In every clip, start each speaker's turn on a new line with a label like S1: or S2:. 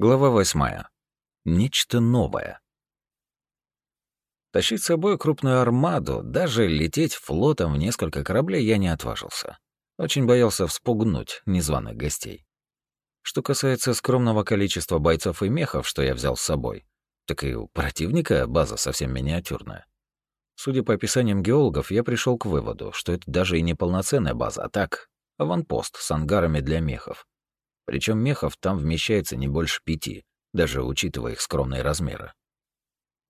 S1: Глава восьмая. Нечто новое. Тащить с собой крупную армаду, даже лететь флотом в несколько кораблей я не отважился. Очень боялся вспугнуть незваных гостей. Что касается скромного количества бойцов и мехов, что я взял с собой, так и у противника база совсем миниатюрная. Судя по описаниям геологов, я пришел к выводу, что это даже и не полноценная база, а так, аванпост с ангарами для мехов. Причем мехов там вмещается не больше пяти, даже учитывая их скромные размеры.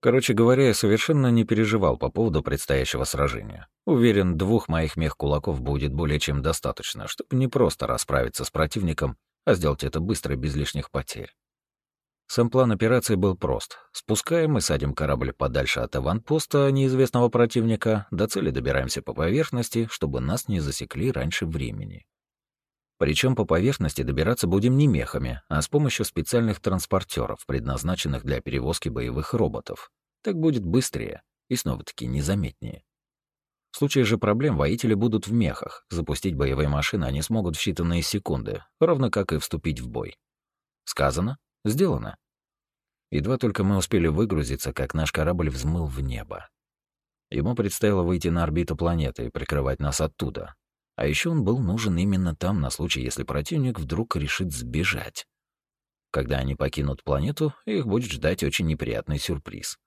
S1: Короче говоря, я совершенно не переживал по поводу предстоящего сражения. Уверен, двух моих мех-кулаков будет более чем достаточно, чтобы не просто расправиться с противником, а сделать это быстро без лишних потерь. Сам план операции был прост. Спускаем и садим корабль подальше от аванпоста неизвестного противника, до цели добираемся по поверхности, чтобы нас не засекли раньше времени. Причем по поверхности добираться будем не мехами, а с помощью специальных транспортеров, предназначенных для перевозки боевых роботов. Так будет быстрее и снова-таки незаметнее. В случае же проблем воители будут в мехах. Запустить боевые машины они смогут в считанные секунды, ровно как и вступить в бой. Сказано, сделано. Едва только мы успели выгрузиться, как наш корабль взмыл в небо. Ему предстояло выйти на орбиту планеты и прикрывать нас оттуда, а еще он был нужен именно там на случай, если противник вдруг решит сбежать. Когда они покинут планету, их будет ждать очень неприятный сюрприз.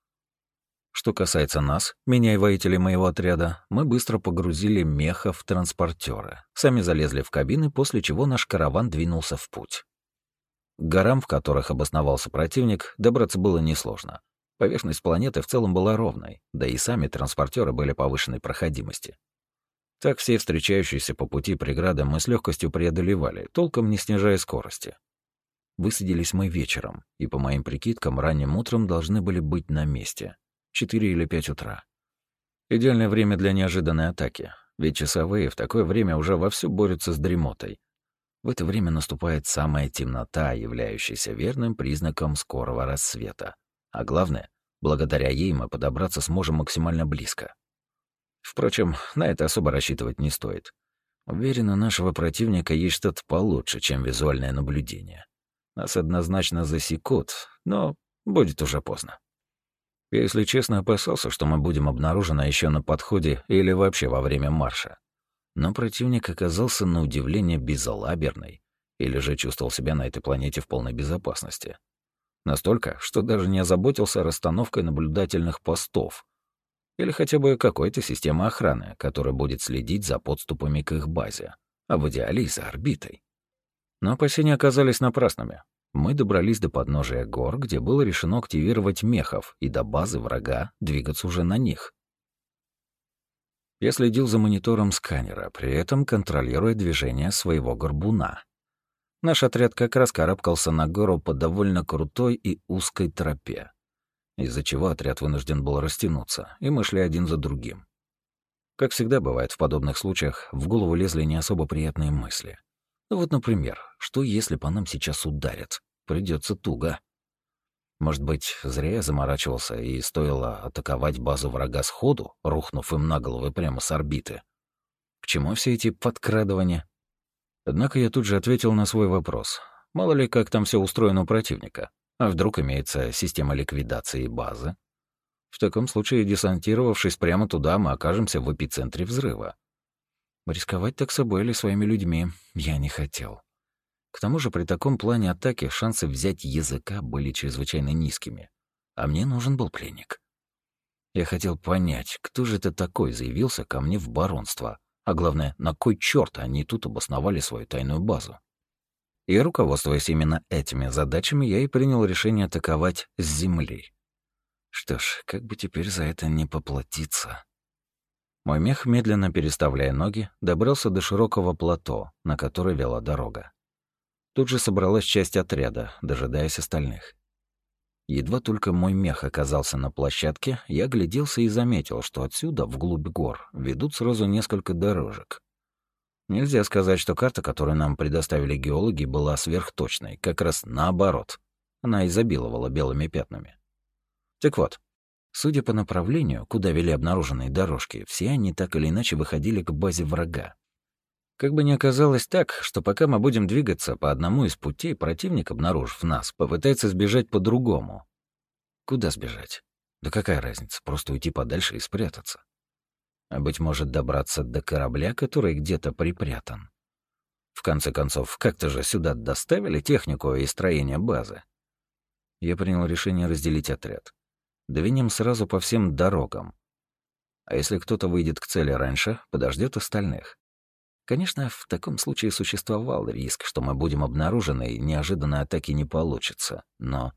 S1: Что касается нас, меня и воителей моего отряда, мы быстро погрузили меха в транспортеры, сами залезли в кабины, после чего наш караван двинулся в путь. К горам, в которых обосновался противник, добраться было несложно. Поверхность планеты в целом была ровной, да и сами транспортеры были повышенной проходимости. Так все встречающиеся по пути преграды мы с легкостью преодолевали, толком не снижая скорости. Высадились мы вечером, и, по моим прикидкам, ранним утром должны были быть на месте. Четыре или пять утра. Идеальное время для неожиданной атаки, ведь часовые в такое время уже вовсю борются с дремотой. В это время наступает самая темнота, являющаяся верным признаком скорого рассвета. А главное, благодаря ей мы подобраться сможем максимально близко. Впрочем, на это особо рассчитывать не стоит. Уверен, у нашего противника есть что-то получше, чем визуальное наблюдение. Нас однозначно засекут, но будет уже поздно. Я, если честно, опасался, что мы будем обнаружены еще на подходе или вообще во время марша. Но противник оказался на удивление безалаберный, или же чувствовал себя на этой планете в полной безопасности. Настолько, что даже не озаботился расстановкой наблюдательных постов, или хотя бы какой-то системы охраны, которая будет следить за подступами к их базе, а в идеале и за орбитой. Но опасения оказались напрасными. Мы добрались до подножия гор, где было решено активировать мехов, и до базы врага двигаться уже на них. Я следил за монитором сканера, при этом контролируя движение своего горбуна. Наш отряд как раз карабкался на гору по довольно крутой и узкой тропе из-за чего отряд вынужден был растянуться, и мы шли один за другим. Как всегда бывает в подобных случаях, в голову лезли не особо приятные мысли. Ну вот, например, что если по нам сейчас ударят? Придется туго. Может быть, зря я заморачивался и стоило атаковать базу врага сходу, рухнув им на головы прямо с орбиты. К чему все эти подкрадывания? Однако я тут же ответил на свой вопрос. Мало ли, как там все устроено у противника. А вдруг имеется система ликвидации базы? В таком случае, десантировавшись прямо туда, мы окажемся в эпицентре взрыва. Рисковать так собой или своими людьми я не хотел. К тому же при таком плане атаки шансы взять языка были чрезвычайно низкими. А мне нужен был пленник. Я хотел понять, кто же это такой заявился ко мне в баронство, а главное, на кой черт они тут обосновали свою тайную базу. И, руководствуясь именно этими задачами, я и принял решение атаковать с земли. Что ж, как бы теперь за это не поплатиться. Мой мех, медленно переставляя ноги, добрался до широкого плато, на которое вела дорога. Тут же собралась часть отряда, дожидаясь остальных. Едва только мой мех оказался на площадке, я гляделся и заметил, что отсюда, вглубь гор, ведут сразу несколько дорожек. Нельзя сказать, что карта, которую нам предоставили геологи, была сверхточной, как раз наоборот. Она изобиловала белыми пятнами. Так вот, судя по направлению, куда вели обнаруженные дорожки, все они так или иначе выходили к базе врага. Как бы ни оказалось так, что пока мы будем двигаться по одному из путей, противник, обнаружив нас, попытается сбежать по-другому. Куда сбежать? Да какая разница, просто уйти подальше и спрятаться. А быть может, добраться до корабля, который где-то припрятан. В конце концов, как-то же сюда доставили технику и строение базы. Я принял решение разделить отряд. Двинем сразу по всем дорогам. А если кто-то выйдет к цели раньше, подождет остальных. Конечно, в таком случае существовал риск, что мы будем обнаружены и неожиданной атаки не получится. Но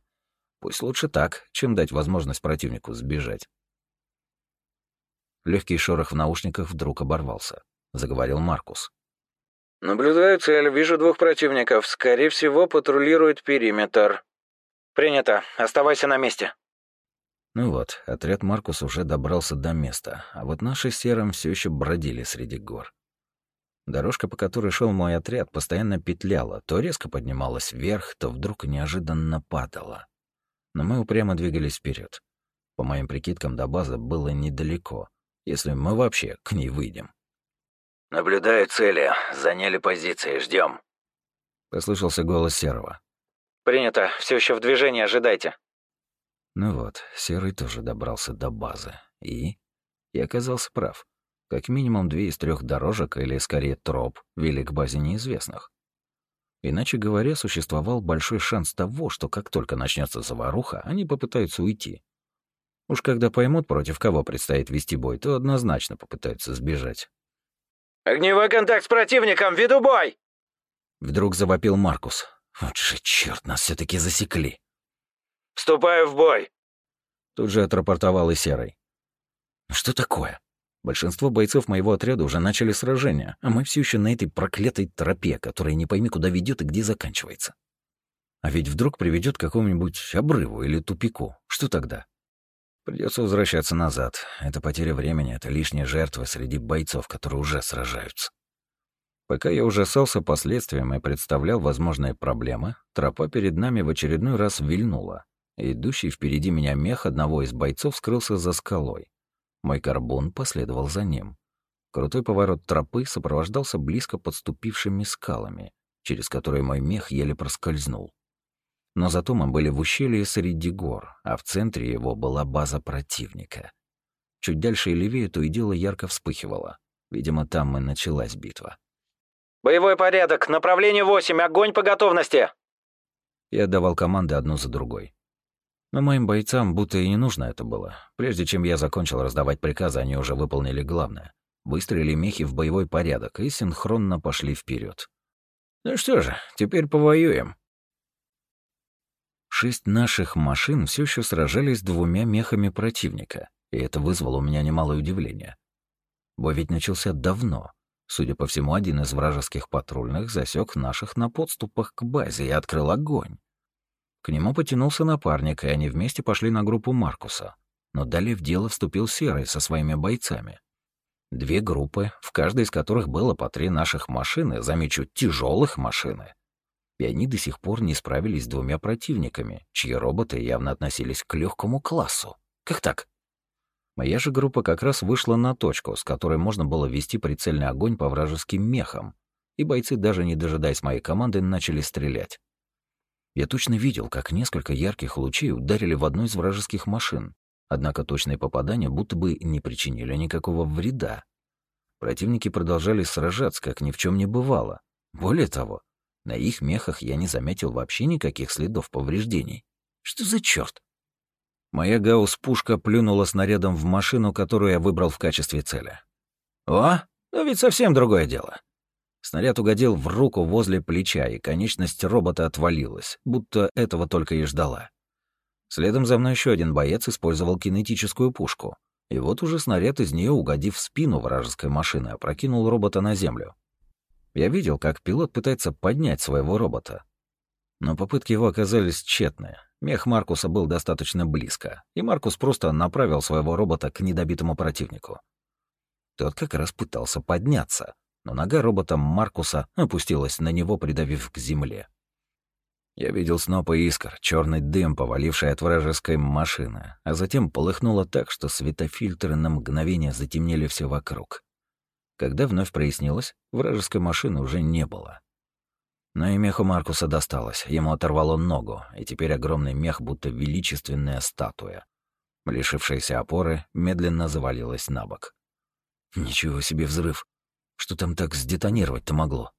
S1: пусть лучше так, чем дать возможность противнику сбежать. Легкий шорох в наушниках вдруг оборвался. Заговорил Маркус.
S2: «Наблюдаю цель, вижу двух противников. Скорее всего, патрулирует периметр». «Принято. Оставайся на месте».
S1: Ну вот, отряд Маркус уже добрался до места, а вот наши Серым все еще бродили среди гор. Дорожка, по которой шел мой отряд, постоянно петляла, то резко поднималась вверх, то вдруг неожиданно падала. Но мы упрямо двигались вперед. По моим прикидкам, до базы было недалеко, если мы вообще к ней выйдем.
S2: «Наблюдаю цели. Заняли позиции. Ждем.
S1: Послышался голос Серого.
S2: «Принято. Все еще в движении. Ожидайте».
S1: Ну вот, Серый тоже добрался до базы. И? И оказался прав. Как минимум две из трех дорожек, или скорее троп, вели к базе неизвестных. Иначе говоря, существовал большой шанс того, что как только начнется заваруха, они попытаются уйти. Уж когда поймут, против кого предстоит вести бой, то однозначно попытаются сбежать.
S2: «Огневой контакт с противником! Веду бой!»
S1: Вдруг завопил Маркус. «Вот же черт, нас все таки засекли!»
S2: «Вступаю в бой!»
S1: Тут же отрапортовал и Серый. «Что такое?» Большинство бойцов моего отряда уже начали сражение, а мы все еще на этой проклятой тропе, которая не пойми куда ведет и где заканчивается. А ведь вдруг приведет к какому-нибудь обрыву или тупику. Что тогда? Придется возвращаться назад. Это потеря времени, это лишние жертвы среди бойцов, которые уже сражаются. Пока я ужасался последствиям и представлял возможные проблемы, тропа перед нами в очередной раз вильнула. Идущий впереди меня мех одного из бойцов скрылся за скалой. Мой карбон последовал за ним. Крутой поворот тропы сопровождался близко подступившими скалами, через которые мой мех еле проскользнул. Но зато мы были в ущелье среди гор, а в центре его была база противника. Чуть дальше и левее то и дело ярко вспыхивало. Видимо, там и началась битва.
S2: «Боевой порядок! Направление 8! Огонь по готовности!»
S1: Я давал команды одну за другой. Но моим бойцам будто и не нужно это было. Прежде чем я закончил раздавать приказы, они уже выполнили главное. Выстрелили мехи в боевой порядок и синхронно пошли вперед. Ну что же, теперь повоюем. Шесть наших машин все еще сражались с двумя мехами противника, и это вызвало у меня немалое удивление. Бой ведь начался давно. Судя по всему, один из вражеских патрульных засек наших на подступах к базе и открыл огонь. К нему потянулся напарник, и они вместе пошли на группу Маркуса. Но далее в дело вступил Серый со своими бойцами. Две группы, в каждой из которых было по три наших машины, замечу, тяжелых машины. И они до сих пор не справились с двумя противниками, чьи роботы явно относились к легкому классу. Как так? Моя же группа как раз вышла на точку, с которой можно было вести прицельный огонь по вражеским мехам, и бойцы, даже не дожидаясь моей команды, начали стрелять. Я точно видел, как несколько ярких лучей ударили в одну из вражеских машин, однако точные попадания будто бы не причинили никакого вреда. Противники продолжали сражаться, как ни в чем не бывало. Более того, на их мехах я не заметил вообще никаких следов повреждений. Что за черт? Моя гаусс-пушка плюнула снарядом в машину, которую я выбрал в качестве цели. О, ну ведь совсем другое дело. Снаряд угодил в руку возле плеча, и конечность робота отвалилась, будто этого только и ждала. Следом за мной еще один боец использовал кинетическую пушку. И вот уже снаряд из нее, угодив в спину вражеской машины, опрокинул робота на землю. Я видел, как пилот пытается поднять своего робота. Но попытки его оказались тщетны. Мех Маркуса был достаточно близко, и Маркус просто направил своего робота к недобитому противнику. Тот как раз пытался подняться, но нога робота Маркуса опустилась на него, придавив к земле. Я видел снопы искр, черный дым, поваливший от вражеской машины, а затем полыхнуло так, что светофильтры на мгновение затемнели все вокруг. Когда вновь прояснилось, вражеской машины уже не было. Но и меху Маркуса досталось, ему оторвало ногу, и теперь огромный мех, будто величественная статуя. Лишившаяся опоры, медленно завалилась на бок. Ничего себе взрыв! Что там так сдетонировать-то могло?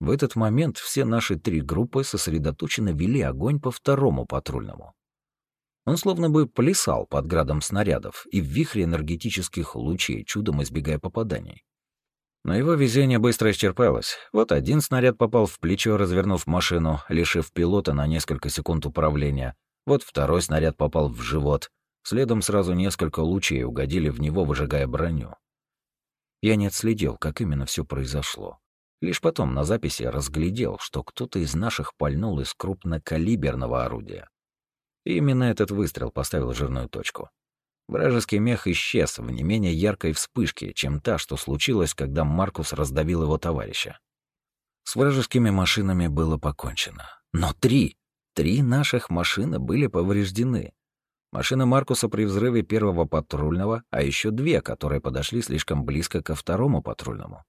S1: В этот момент все наши три группы сосредоточенно вели огонь по второму патрульному. Он словно бы плясал под градом снарядов и в вихре энергетических лучей, чудом избегая попаданий. Но его везение быстро исчерпалось. Вот один снаряд попал в плечо, развернув машину, лишив пилота на несколько секунд управления. Вот второй снаряд попал в живот. Следом сразу несколько лучей угодили в него, выжигая броню. Я не отследил, как именно все произошло. Лишь потом на записи разглядел, что кто-то из наших пальнул из крупнокалиберного орудия. И именно этот выстрел поставил жирную точку. Вражеский мех исчез в не менее яркой вспышке, чем та, что случилось, когда Маркус раздавил его товарища. С вражескими машинами было покончено. Но три! Три наших машины были повреждены. Машина Маркуса при взрыве первого патрульного, а еще две, которые подошли слишком близко ко второму патрульному.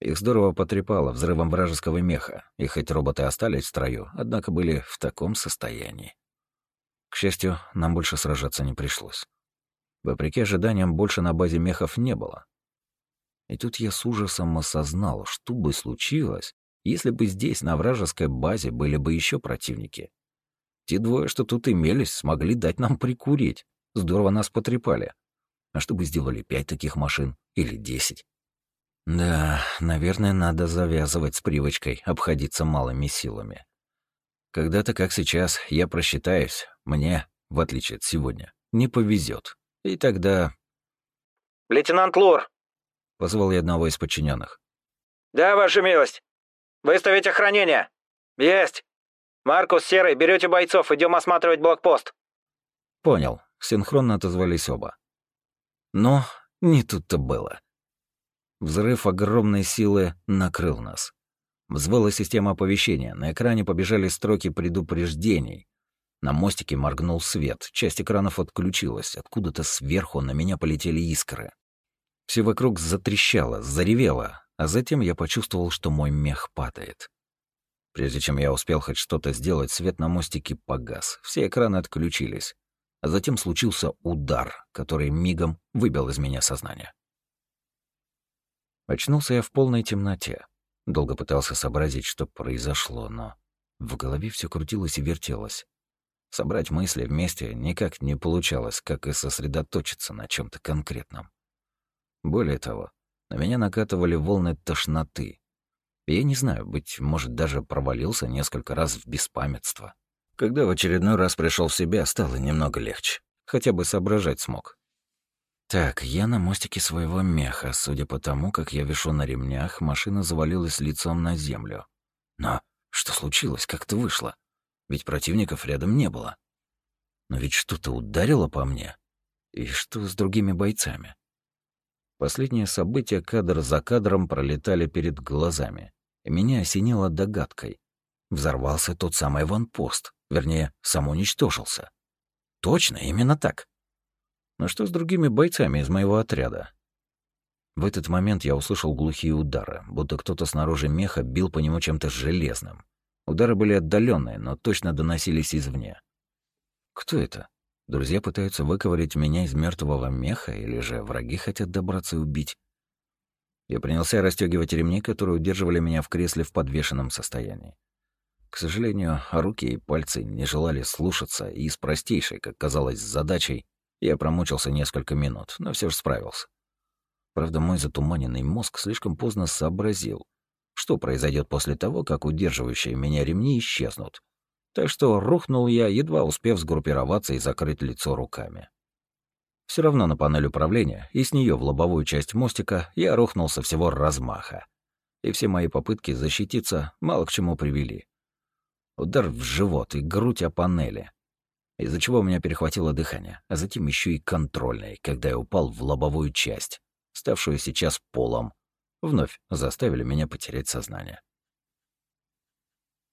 S1: Их здорово потрепало взрывом вражеского меха, и хоть роботы остались в строю, однако были в таком состоянии. Счастью, нам больше сражаться не пришлось. Вопреки ожиданиям, больше на базе мехов не было. И тут я с ужасом осознал, что бы случилось, если бы здесь, на вражеской базе, были бы еще противники. Те двое, что тут имелись, смогли дать нам прикурить. Здорово нас потрепали. А что бы сделали пять таких машин? Или десять? Да, наверное, надо завязывать с привычкой обходиться малыми силами. Когда-то, как сейчас, я просчитаюсь, мне, в отличие от сегодня, не повезет. И тогда...
S2: «Лейтенант Лур!»
S1: — позвал я одного из подчиненных.
S2: «Да, ваша милость! Выставить охранение! Есть! Маркус, Серый, берете бойцов, идем осматривать блокпост!»
S1: Понял. Синхронно отозвались оба. Но не тут-то было. Взрыв огромной силы накрыл нас. Взвыла система оповещения, на экране побежали строки предупреждений, на мостике моргнул свет, часть экранов отключилась, откуда-то сверху на меня полетели искры. Все вокруг затрещало, заревело, а затем я почувствовал, что мой мех падает. Прежде чем я успел хоть что-то сделать, свет на мостике погас, все экраны отключились. А затем случился удар, который мигом выбил из меня сознание. Очнулся я в полной темноте. Долго пытался сообразить, что произошло, но в голове все крутилось и вертелось. Собрать мысли вместе никак не получалось, как и сосредоточиться на чем то конкретном. Более того, на меня накатывали волны тошноты. я не знаю, быть может, даже провалился несколько раз в беспамятство. Когда в очередной раз пришел в себя, стало немного легче. Хотя бы соображать смог. Так, я на мостике своего меха. Судя по тому, как я вешу на ремнях, машина завалилась лицом на землю. Но что случилось? Как это вышло? ведь противников рядом не было. Но ведь что-то ударило по мне. И что с другими бойцами? Последние события кадр за кадром пролетали перед глазами, и меня осенило догадкой. Взорвался тот самый ванпост, вернее, сам уничтожился. Точно, именно так. Но что с другими бойцами из моего отряда? В этот момент я услышал глухие удары, будто кто-то снаружи меха бил по нему чем-то железным. Удары были отдаленные, но точно доносились извне. Кто это? Друзья пытаются выковырять меня из мертвого меха, или же враги хотят добраться и убить? Я принялся расстегивать ремни, которые удерживали меня в кресле в подвешенном состоянии. К сожалению, руки и пальцы не желали слушаться, и с простейшей, как казалось, задачей я промучился несколько минут, но все же справился. Правда, мой затуманенный мозг слишком поздно сообразил, что произойдет после того, как удерживающие меня ремни исчезнут. Так что рухнул я, едва успев сгруппироваться и закрыть лицо руками. Все равно на панель управления, и с нее в лобовую часть мостика я рухнул со всего размаха. И все мои попытки защититься мало к чему привели. Удар в живот и грудь о панели, из-за чего у меня перехватило дыхание, а затем еще и контрольный, когда я упал в лобовую часть, ставшую сейчас полом, вновь заставили меня потерять сознание.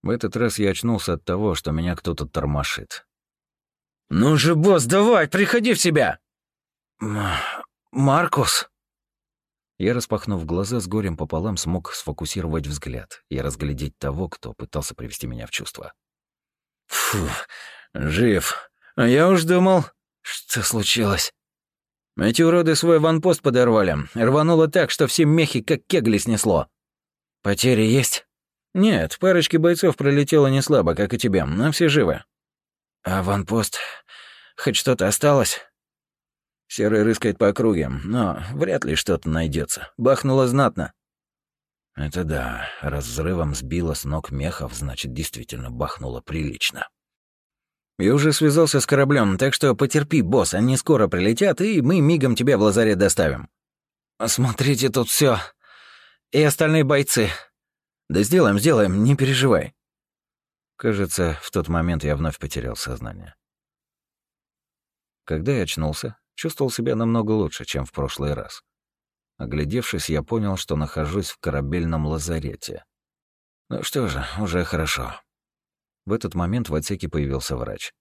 S1: В этот раз я очнулся от того, что меня кто-то тормошит.
S2: «Ну же, босс, давай, приходи в себя!»
S1: «Маркус!» Я, распахнув глаза, с горем пополам смог сфокусировать взгляд и разглядеть того, кто пытался привести меня в чувство.
S2: Фу, жив. А я уж думал, что случилось. Эти уроды свой ванпост подорвали. Рвануло так, что все мехи как кегли снесло. Потери есть? Нет, парочки бойцов пролетело не слабо, как и тебе, но все живы. А ванпост... Хоть что-то осталось? Серый рыскает по округе, но вряд ли что-то найдется. Бахнуло знатно.
S1: Это да, раз взрывом сбило с ног мехов, значит, действительно бахнуло прилично.
S2: Я уже связался с кораблем, так что потерпи, босс, они скоро прилетят, и мы мигом тебя в лазарет доставим. Смотрите, тут все. И остальные бойцы. Да сделаем, сделаем, не переживай.
S1: Кажется, в тот момент я вновь потерял сознание. Когда я очнулся, чувствовал себя намного лучше, чем в прошлый раз. Оглядевшись, я понял, что нахожусь в корабельном лазарете. Ну что же, уже хорошо. В этот момент в отсеке появился врач.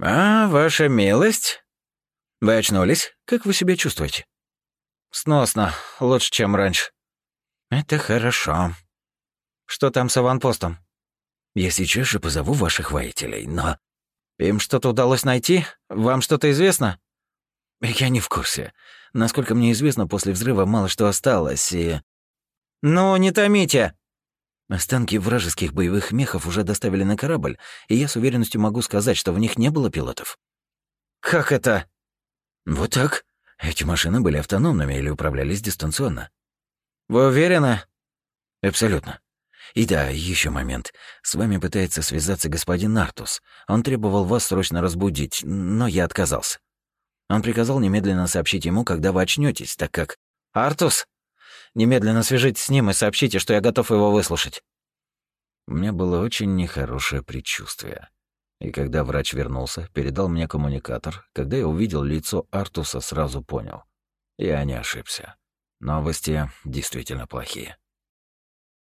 S2: «А, ваша милость? Вы очнулись? Как вы себя чувствуете?» «Сносно. Лучше, чем раньше». «Это хорошо. Что там с аванпостом?» «Я сейчас же позову ваших воителей, но...» «Им что-то удалось найти? Вам что-то известно?»
S1: «Я не в курсе. Насколько мне известно, после взрыва мало что осталось, и...»
S2: «Ну, не томите!»
S1: Останки вражеских боевых мехов уже доставили на корабль, и я с уверенностью могу сказать, что в них не было пилотов.
S2: «Как это?»
S1: «Вот так. Эти машины были автономными или управлялись дистанционно».
S2: «Вы уверены?»
S1: «Абсолютно. И да, еще момент. С вами пытается связаться господин Артус. Он требовал вас срочно разбудить, но я отказался. Он приказал немедленно сообщить ему, когда вы очнетесь, так как...
S2: «Артус, немедленно свяжитесь с ним и сообщите, что я готов его выслушать».
S1: У меня было очень нехорошее предчувствие. И когда врач вернулся, передал мне коммуникатор, когда я увидел лицо Артуса, сразу понял. Я не ошибся. Новости действительно плохие.